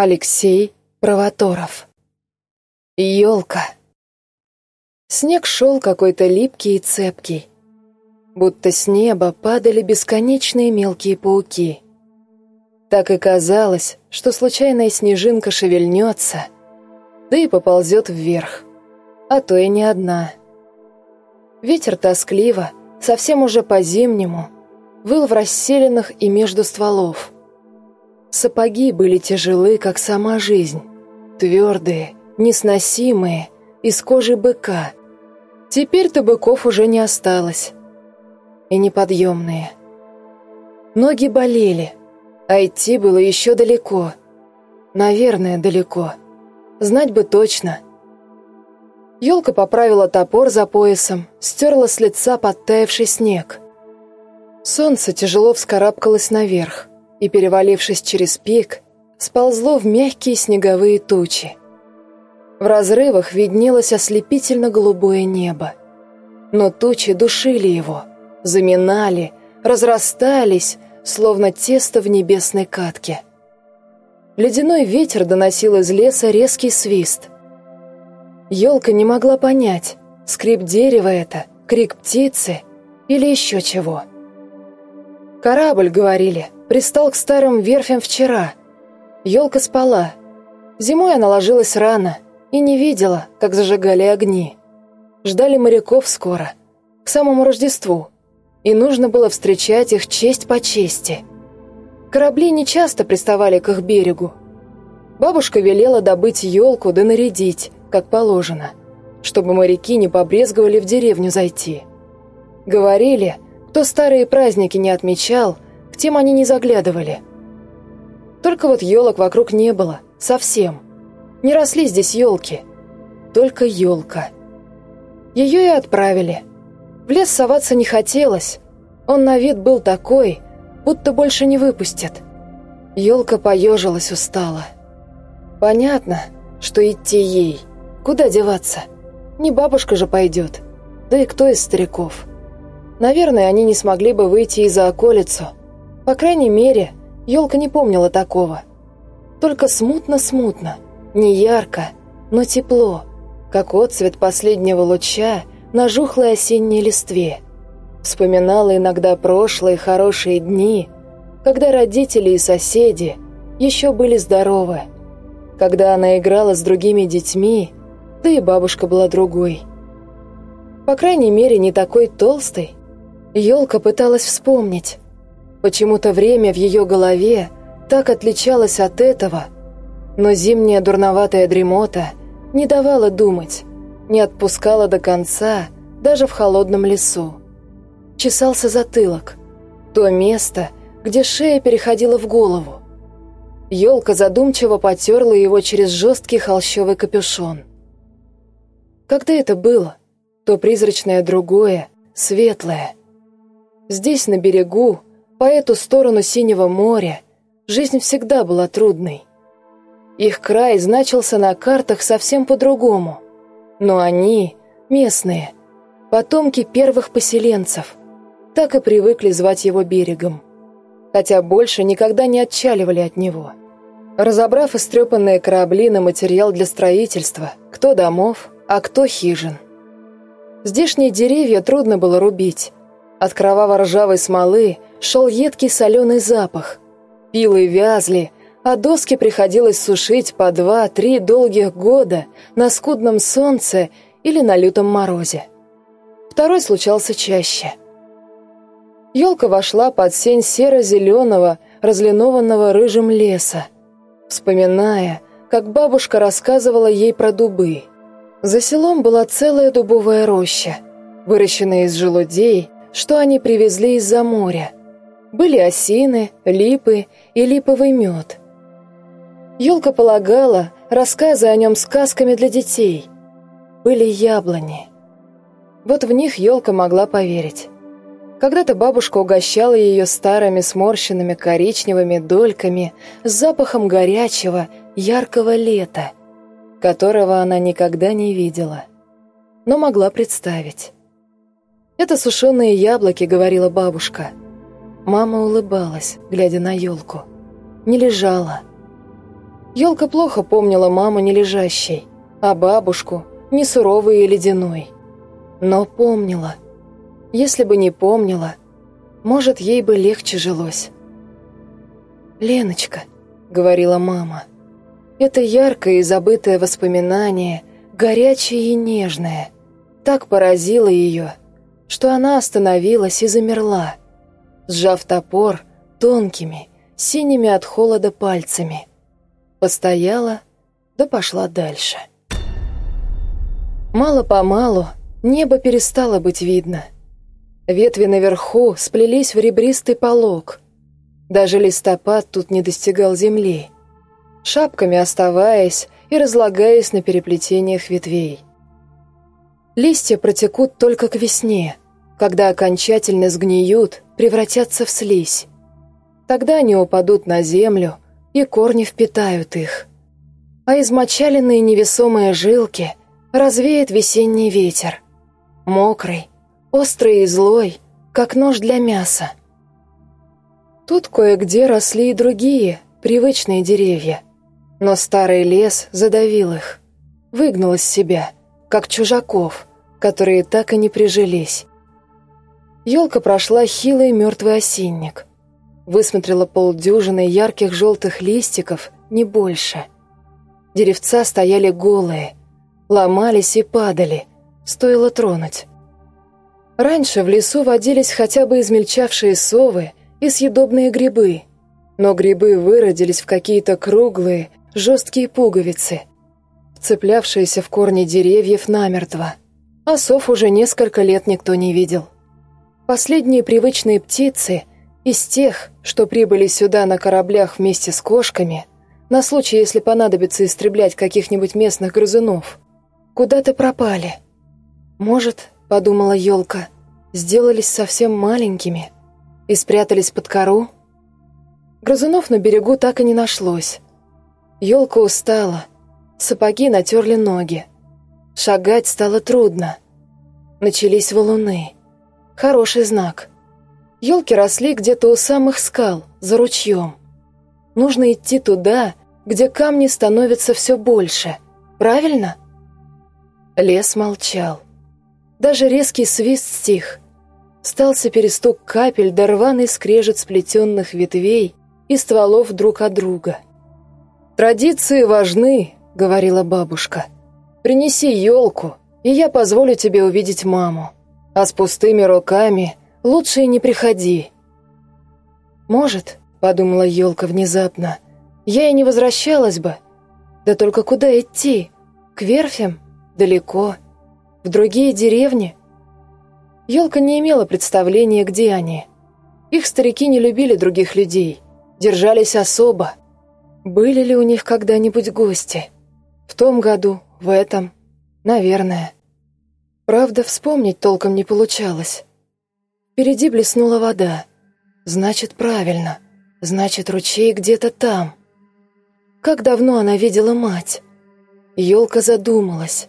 Алексей Провоторов. Елка. Снег шел какой-то липкий и цепкий. Будто с неба падали бесконечные мелкие пауки. Так и казалось, что случайная снежинка шевельнется, да и поползет вверх, а то и не одна. Ветер тоскливо, совсем уже по-зимнему, выл в расселенных и между стволов. Сапоги были тяжелы, как сама жизнь, твердые, несносимые, из кожи быка. Теперь-то быков уже не осталось. И неподъемные. Ноги болели, а идти было еще далеко. Наверное, далеко. Знать бы точно. Елка поправила топор за поясом, стерла с лица подтаявший снег. Солнце тяжело вскарабкалось наверх и, перевалившись через пик, сползло в мягкие снеговые тучи. В разрывах виднелось ослепительно-голубое небо. Но тучи душили его, заминали, разрастались, словно тесто в небесной катке. Ледяной ветер доносил из леса резкий свист. Елка не могла понять, скрип дерева это, крик птицы или еще чего. «Корабль», — говорили, — пристал к старым верфям вчера. Елка спала. Зимой она ложилась рано и не видела, как зажигали огни. Ждали моряков скоро, к самому Рождеству, и нужно было встречать их честь по чести. Корабли не часто приставали к их берегу. Бабушка велела добыть елку да нарядить, как положено, чтобы моряки не побрезговали в деревню зайти. Говорили, кто старые праздники не отмечал, тем они не заглядывали. Только вот елок вокруг не было, совсем. Не росли здесь елки, только елка. Ее и отправили. В лес соваться не хотелось, он на вид был такой, будто больше не выпустят. Елка поежилась устала. Понятно, что идти ей, куда деваться? Не бабушка же пойдет, да и кто из стариков? Наверное, они не смогли бы выйти и за околицу. По крайней мере, елка не помнила такого. Только смутно-смутно, не ярко, но тепло, как отцвет последнего луча на жухлой осенней листве. Вспоминала иногда прошлые хорошие дни, когда родители и соседи еще были здоровы, когда она играла с другими детьми, да и бабушка была другой. По крайней мере, не такой толстой, Елка пыталась вспомнить. Почему-то время в ее голове так отличалось от этого, но зимняя дурноватая дремота не давала думать, не отпускала до конца, даже в холодном лесу. Чесался затылок, то место, где шея переходила в голову. Елка задумчиво потерла его через жесткий холщовый капюшон. Когда это было? То призрачное другое, светлое, Здесь, на берегу, по эту сторону синего моря, жизнь всегда была трудной. Их край значился на картах совсем по-другому. Но они, местные, потомки первых поселенцев, так и привыкли звать его берегом. Хотя больше никогда не отчаливали от него. Разобрав истрепанные корабли на материал для строительства, кто домов, а кто хижин. Здешние деревья трудно было рубить, от кроваво-ржавой смолы шел едкий соленый запах. Пилы вязли, а доски приходилось сушить по два-три долгих года на скудном солнце или на лютом морозе. Второй случался чаще. Елка вошла под сень серо-зеленого, разлинованного рыжим леса, вспоминая, как бабушка рассказывала ей про дубы. За селом была целая дубовая роща, выращенная из желудей, что они привезли из-за моря. Были осины, липы и липовый мед. Елка полагала рассказы о нем сказками для детей. Были яблони. Вот в них елка могла поверить. Когда-то бабушка угощала ее старыми сморщенными коричневыми дольками с запахом горячего, яркого лета, которого она никогда не видела, но могла представить. «Это сушеные яблоки», — говорила бабушка. Мама улыбалась, глядя на елку. Не лежала. Елка плохо помнила маму не лежащей, а бабушку не суровой и ледяной. Но помнила. Если бы не помнила, может, ей бы легче жилось. «Леночка», — говорила мама, — это яркое и забытое воспоминание, горячее и нежное, так поразило ее, что она остановилась и замерла, сжав топор тонкими, синими от холода пальцами. Постояла, да пошла дальше. Мало-помалу небо перестало быть видно. Ветви наверху сплелись в ребристый полог. Даже листопад тут не достигал земли, шапками оставаясь и разлагаясь на переплетениях ветвей. Листья протекут только к весне, когда окончательно сгниют, превратятся в слизь. Тогда они упадут на землю, и корни впитают их. А измочаленные невесомые жилки развеет весенний ветер. Мокрый, острый и злой, как нож для мяса. Тут кое-где росли и другие, привычные деревья. Но старый лес задавил их, выгнал из себя, как чужаков, которые так и не прижились. Елка прошла хилый мертвый осинник. Высмотрела полдюжины ярких желтых листиков, не больше. Деревца стояли голые, ломались и падали, стоило тронуть. Раньше в лесу водились хотя бы измельчавшие совы и съедобные грибы, но грибы выродились в какие-то круглые, жесткие пуговицы, вцеплявшиеся в корни деревьев намертво, а сов уже несколько лет никто не видел. Последние привычные птицы из тех, что прибыли сюда на кораблях вместе с кошками, на случай, если понадобится истреблять каких-нибудь местных грызунов, куда-то пропали. Может, подумала елка, сделались совсем маленькими и спрятались под кору? Грызунов на берегу так и не нашлось. Елка устала, сапоги натерли ноги. Шагать стало трудно. Начались валуны. Хороший знак. Елки росли где-то у самых скал, за ручьем. Нужно идти туда, где камни становятся все больше. Правильно? Лес молчал. Даже резкий свист стих. Стался перестук капель да скрежет сплетенных ветвей и стволов друг от друга. «Традиции важны», — говорила бабушка. «Принеси елку, и я позволю тебе увидеть маму. А с пустыми руками лучше и не приходи». «Может», — подумала елка внезапно, — «я и не возвращалась бы. Да только куда идти? К верфям?» Далеко? В другие деревни? Елка не имела представления, где они. Их старики не любили других людей, держались особо. Были ли у них когда-нибудь гости? В том году, в этом, наверное. Правда, вспомнить толком не получалось. Впереди блеснула вода. Значит, правильно. Значит, ручей где-то там. Как давно она видела мать? Елка задумалась.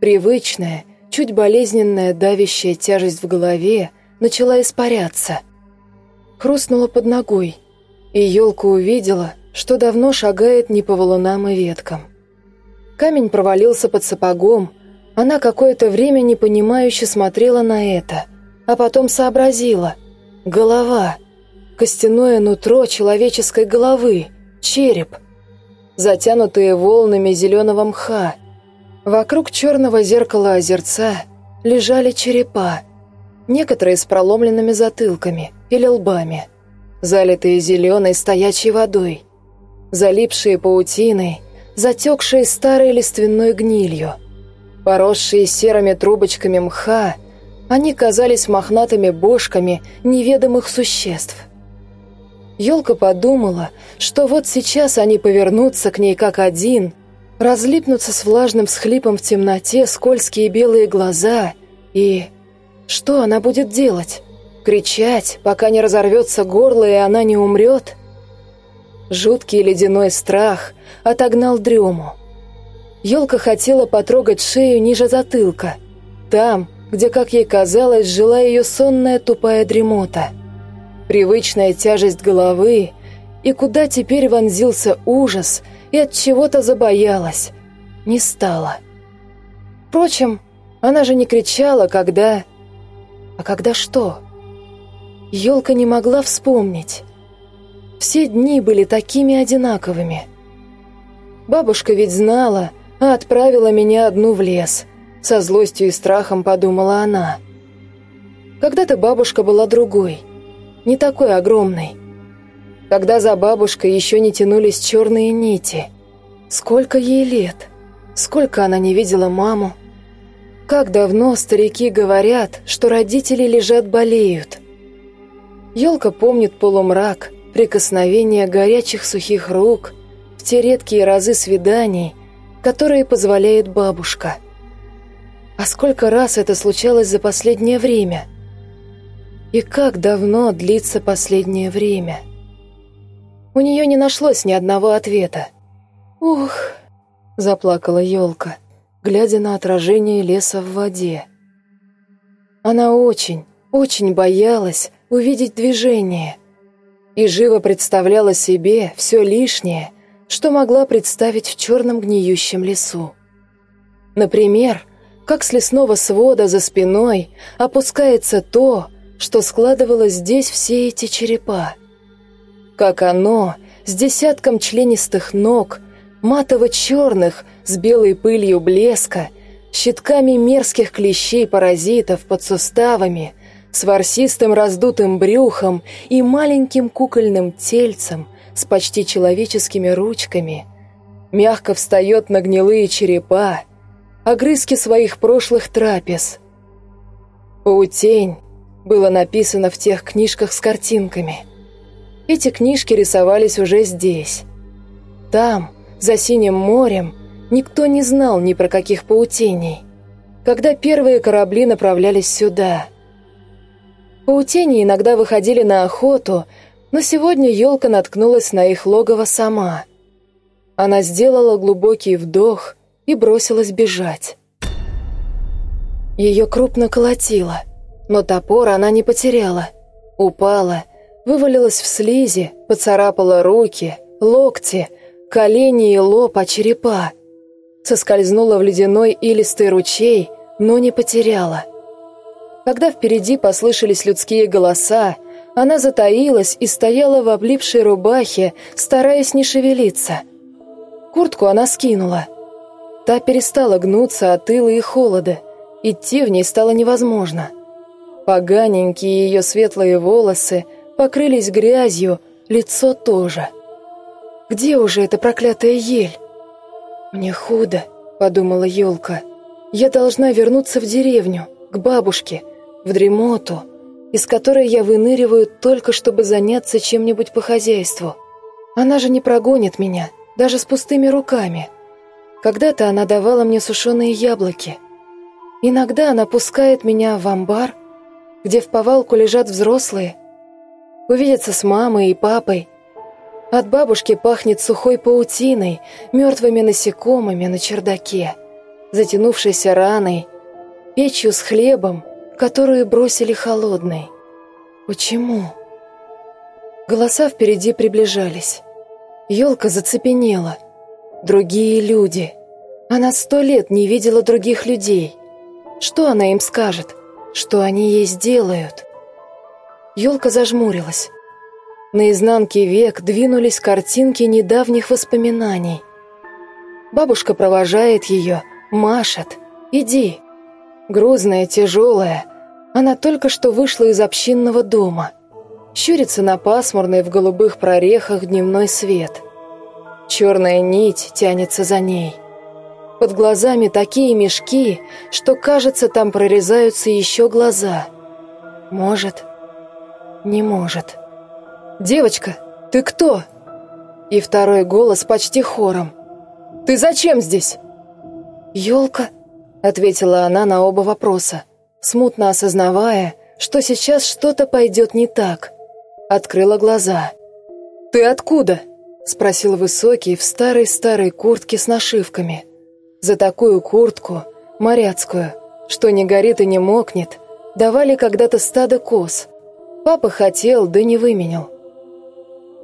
Привычная, чуть болезненная давящая тяжесть в голове начала испаряться. Хрустнула под ногой, и елка увидела, что давно шагает не по валунам и веткам. Камень провалился под сапогом, она какое-то время непонимающе смотрела на это, а потом сообразила. Голова. Костяное нутро человеческой головы. Череп. Затянутые волнами зеленого мха. Вокруг черного зеркала озерца лежали черепа, некоторые с проломленными затылками или лбами, залитые зеленой стоячей водой, залипшие паутиной, затекшие старой лиственной гнилью, поросшие серыми трубочками мха, они казались мохнатыми бошками неведомых существ. Елка подумала, что вот сейчас они повернутся к ней как один – разлипнутся с влажным схлипом в темноте скользкие белые глаза и... Что она будет делать? Кричать, пока не разорвется горло и она не умрет? Жуткий ледяной страх отогнал дрему. Елка хотела потрогать шею ниже затылка, там, где, как ей казалось, жила ее сонная тупая дремота. Привычная тяжесть головы, и куда теперь вонзился ужас — и от чего-то забоялась. Не стала. Впрочем, она же не кричала, когда... А когда что? Елка не могла вспомнить. Все дни были такими одинаковыми. Бабушка ведь знала, а отправила меня одну в лес. Со злостью и страхом подумала она. Когда-то бабушка была другой, не такой огромной. Когда за бабушкой еще не тянулись черные нити. Сколько ей лет? Сколько она не видела маму? Как давно старики говорят, что родители лежат болеют. Елка помнит полумрак, прикосновение горячих сухих рук в те редкие разы свиданий, которые позволяет бабушка. А сколько раз это случалось за последнее время? И как давно длится последнее время? У нее не нашлось ни одного ответа. «Ух!» — заплакала елка глядя на отражение леса в воде. Она очень, очень боялась увидеть движение и живо представляла себе все лишнее, что могла представить в черном гниющем лесу. Например, как с лесного свода за спиной опускается то, что складывало здесь все эти черепа. Как оно с десятком членистых ног, матово-черных, с белой пылью блеска, щитками мерзких клещей-паразитов под суставами, с ворсистым раздутым брюхом и маленьким кукольным тельцем с почти человеческими ручками, мягко встает на гнилые черепа, огрызки своих прошлых трапез. «Паутень» было написано в тех книжках с картинками. Эти книжки рисовались уже здесь. Там, за синим морем, Никто не знал ни про каких паутений. Когда первые корабли направлялись сюда. Паутени иногда выходили на охоту, но сегодня елка наткнулась на их логово сама. Она сделала глубокий вдох и бросилась бежать. Ее крупно колотило, но топор она не потеряла. Упала, вывалилась в слизи, поцарапала руки, локти, колени и лоб, а черепа — соскользнула в ледяной илистый ручей, но не потеряла. Когда впереди послышались людские голоса, она затаилась и стояла в облипшей рубахе, стараясь не шевелиться. Куртку она скинула. Та перестала гнуться от ила и холода. Идти в ней стало невозможно. Поганенькие ее светлые волосы покрылись грязью, лицо тоже. Где уже эта проклятая ель? «Мне худо», — подумала елка. «Я должна вернуться в деревню, к бабушке, в дремоту, из которой я выныриваю только, чтобы заняться чем-нибудь по хозяйству. Она же не прогонит меня, даже с пустыми руками. Когда-то она давала мне сушеные яблоки. Иногда она пускает меня в амбар, где в повалку лежат взрослые, увидеться с мамой и папой, от бабушки пахнет сухой паутиной, мертвыми насекомыми на чердаке, затянувшейся раной, печью с хлебом, которую бросили холодной. Почему? Голоса впереди приближались. Елка зацепенела. Другие люди. Она сто лет не видела других людей. Что она им скажет? Что они ей сделают? Елка зажмурилась. На изнанке век двинулись картинки недавних воспоминаний. Бабушка провожает ее, машет. «Иди». Грузная, тяжелая. Она только что вышла из общинного дома. Щурится на пасмурный в голубых прорехах дневной свет. Черная нить тянется за ней. Под глазами такие мешки, что, кажется, там прорезаются еще глаза. Может, не может. «Девочка, ты кто?» И второй голос почти хором. «Ты зачем здесь?» «Елка», — ответила она на оба вопроса, смутно осознавая, что сейчас что-то пойдет не так. Открыла глаза. «Ты откуда?» — спросил высокий в старой-старой куртке с нашивками. За такую куртку, моряцкую, что не горит и не мокнет, давали когда-то стадо коз. Папа хотел, да не выменял.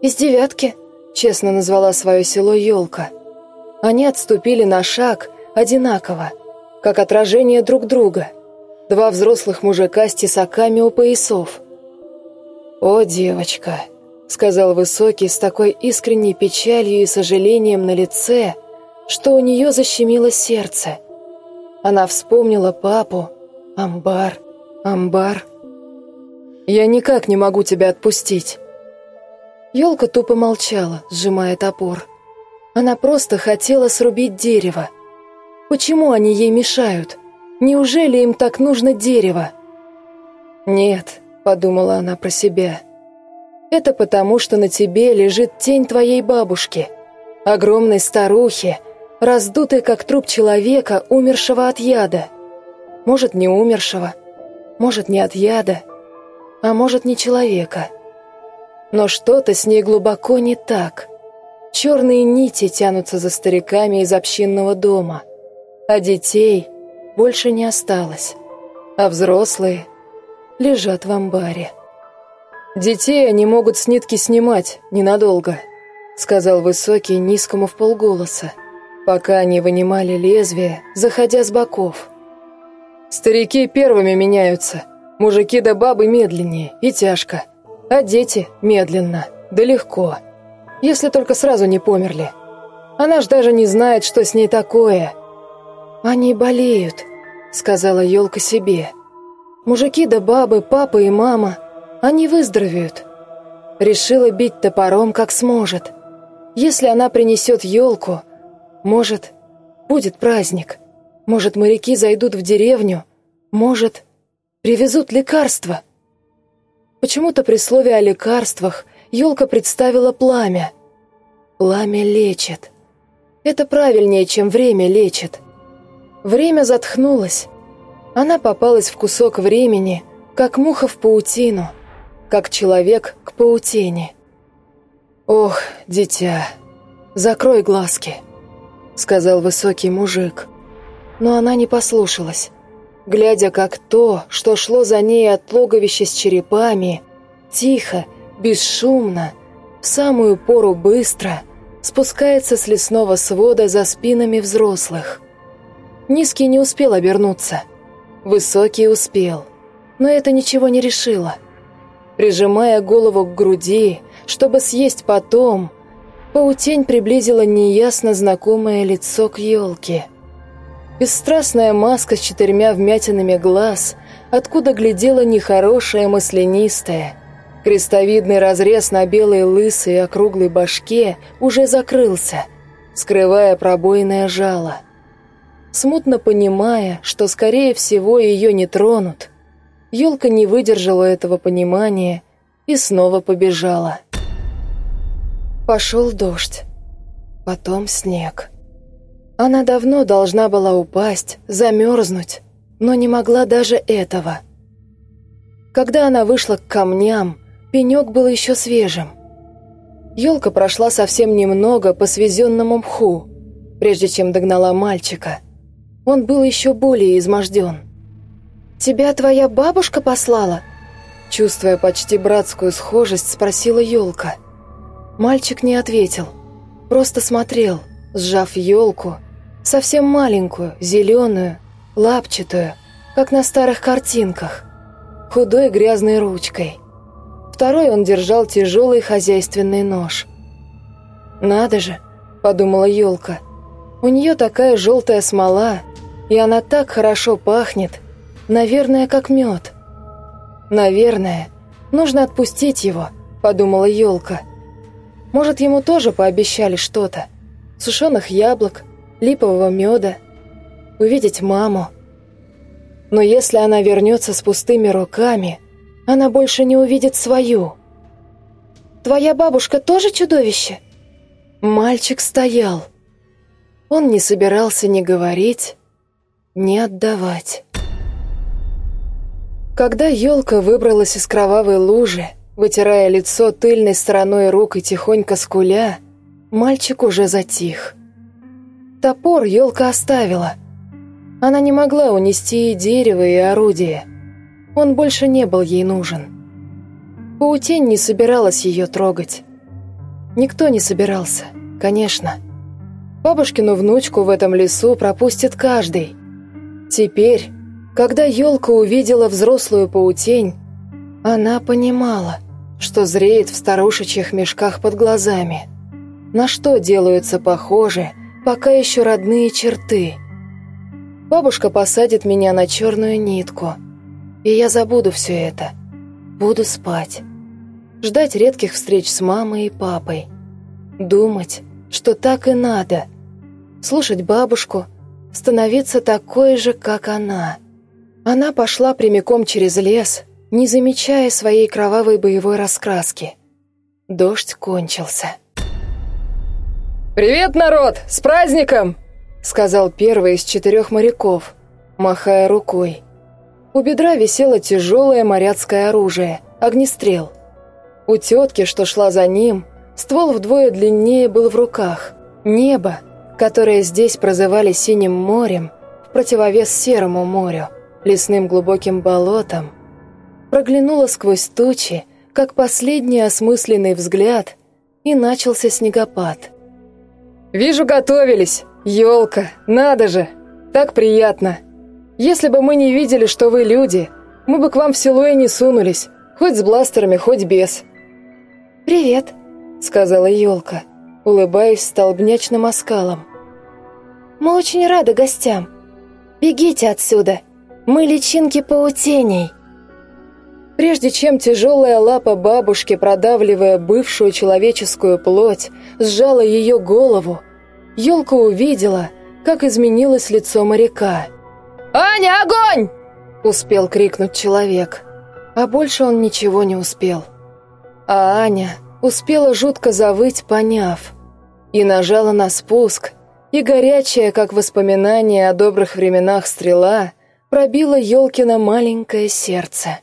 «Из девятки», — честно назвала свое село елка. Они отступили на шаг одинаково, как отражение друг друга. Два взрослых мужика с тесаками у поясов. «О, девочка!» — сказал Высокий с такой искренней печалью и сожалением на лице, что у нее защемило сердце. Она вспомнила папу, амбар, амбар. «Я никак не могу тебя отпустить». Елка тупо молчала, сжимая топор. Она просто хотела срубить дерево. Почему они ей мешают? Неужели им так нужно дерево? «Нет», — подумала она про себя, — «это потому, что на тебе лежит тень твоей бабушки, огромной старухи, раздутый как труп человека, умершего от яда. Может, не умершего, может, не от яда, а может, не человека. Но что-то с ней глубоко не так. Черные нити тянутся за стариками из общинного дома, а детей больше не осталось, а взрослые лежат в амбаре. «Детей они могут с нитки снимать ненадолго», — сказал Высокий низкому в полголоса пока они вынимали лезвие, заходя с боков. Старики первыми меняются, мужики да бабы медленнее и тяжко, а дети медленно, да легко, если только сразу не померли. Она ж даже не знает, что с ней такое. «Они болеют», — сказала елка себе. «Мужики да бабы, папа и мама, они выздоровеют». Решила бить топором, как сможет. Если она принесет елку, может, будет праздник. Может, моряки зайдут в деревню. Может, привезут лекарства. Почему-то при слове о лекарствах елка представила пламя. Пламя лечит. Это правильнее, чем время лечит. Время затхнулось. Она попалась в кусок времени, как муха в паутину, как человек к паутине. «Ох, дитя, закрой глазки». — сказал высокий мужик. Но она не послушалась. Глядя, как то, что шло за ней от логовища с черепами, тихо, бесшумно, в самую пору быстро, спускается с лесного свода за спинами взрослых. Низкий не успел обернуться. Высокий успел. Но это ничего не решило. Прижимая голову к груди, чтобы съесть потом, Паутень приблизила неясно знакомое лицо к елке. Бесстрастная маска с четырьмя вмятинами глаз, откуда глядела нехорошая маслянистая. Крестовидный разрез на белой лысой округлой башке уже закрылся, скрывая пробойное жало. Смутно понимая, что, скорее всего, ее не тронут, елка не выдержала этого понимания и снова побежала. Пошел дождь. Потом снег. Она давно должна была упасть, замерзнуть, но не могла даже этого. Когда она вышла к камням, пенек был еще свежим. Елка прошла совсем немного по свезенному мху, прежде чем догнала мальчика. Он был еще более изможден. «Тебя твоя бабушка послала?» Чувствуя почти братскую схожесть, спросила елка. Мальчик не ответил, просто смотрел, сжав елку, совсем маленькую, зеленую, лапчатую, как на старых картинках, худой грязной ручкой. Второй он держал тяжелый хозяйственный нож. «Надо же», — подумала елка, — «у нее такая желтая смола, и она так хорошо пахнет, наверное, как мед». «Наверное, нужно отпустить его», — подумала елка, — может, ему тоже пообещали что-то? Сушеных яблок, липового меда, увидеть маму. Но если она вернется с пустыми руками, она больше не увидит свою. «Твоя бабушка тоже чудовище?» Мальчик стоял. Он не собирался ни говорить, ни отдавать. Когда елка выбралась из кровавой лужи, Вытирая лицо тыльной стороной рук и тихонько скуля, мальчик уже затих. Топор елка оставила. Она не могла унести и дерево, и орудие. Он больше не был ей нужен. Паутень не собиралась ее трогать. Никто не собирался, конечно. Бабушкину внучку в этом лесу пропустит каждый. Теперь, когда елка увидела взрослую паутень, она понимала, что зреет в старушечьих мешках под глазами. На что делаются похожи, пока еще родные черты. Бабушка посадит меня на черную нитку, и я забуду все это. Буду спать. Ждать редких встреч с мамой и папой. Думать, что так и надо. Слушать бабушку, становиться такой же, как она. Она пошла прямиком через лес, не замечая своей кровавой боевой раскраски. Дождь кончился. «Привет, народ! С праздником!» — сказал первый из четырех моряков, махая рукой. У бедра висело тяжелое моряцкое оружие — огнестрел. У тетки, что шла за ним, ствол вдвое длиннее был в руках. Небо, которое здесь прозывали синим морем, в противовес серому морю, лесным глубоким болотам, проглянуло сквозь тучи, как последний осмысленный взгляд, и начался снегопад. «Вижу, готовились! Елка, надо же! Так приятно! Если бы мы не видели, что вы люди, мы бы к вам в село и не сунулись, хоть с бластерами, хоть без». «Привет», — сказала елка, улыбаясь столбнячным оскалом. «Мы очень рады гостям. Бегите отсюда, мы личинки паутеней». Прежде чем тяжелая лапа бабушки, продавливая бывшую человеческую плоть, сжала ее голову, елка увидела, как изменилось лицо моряка. «Аня, огонь!» — успел крикнуть человек. А больше он ничего не успел. А Аня успела жутко завыть, поняв. И нажала на спуск, и горячая, как воспоминание о добрых временах стрела, пробила Ёлкино маленькое сердце.